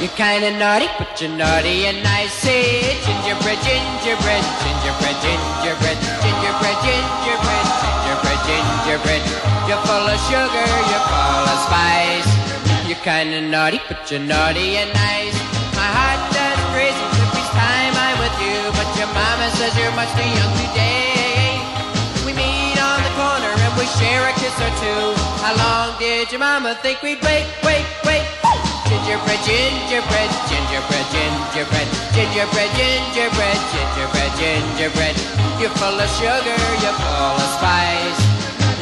You're kinda naughty, but you're naughty and nice. Say gingerbread, gingerbread, gingerbread, gingerbread, gingerbread, gingerbread, gingerbread, gingerbread. You're full of sugar, you're full of spice. You're kinda naughty, but you're naughty and nice. My heart does crazy every time I'm with you, but your mama says you're much too young today. We meet on the corner and we share a kiss or two. How long did your mama think we'd wait, wait, wait? Gingerbread, gingerbread, gingerbread, gingerbread, gingerbread, gingerbread, gingerbread, gingerbread. You're full of sugar, you're full of spice.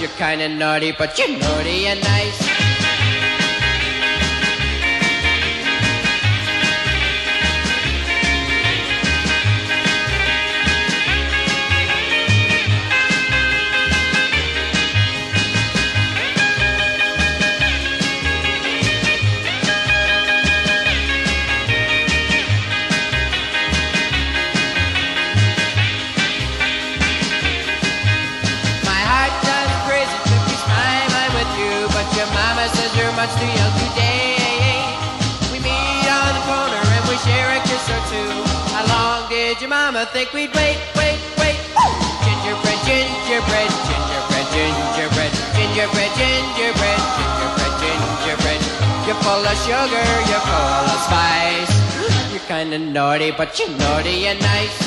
You're kinda naughty, but you're naughty and nice. Much too young today. We meet on the corner and we share a kiss or two. How long did your mama think we'd wait, wait, wait? Gingerbread, gingerbread, gingerbread, gingerbread, gingerbread, gingerbread, gingerbread, gingerbread. You're full of sugar, you're full of spice. You're kinda naughty, but you're naughty and nice.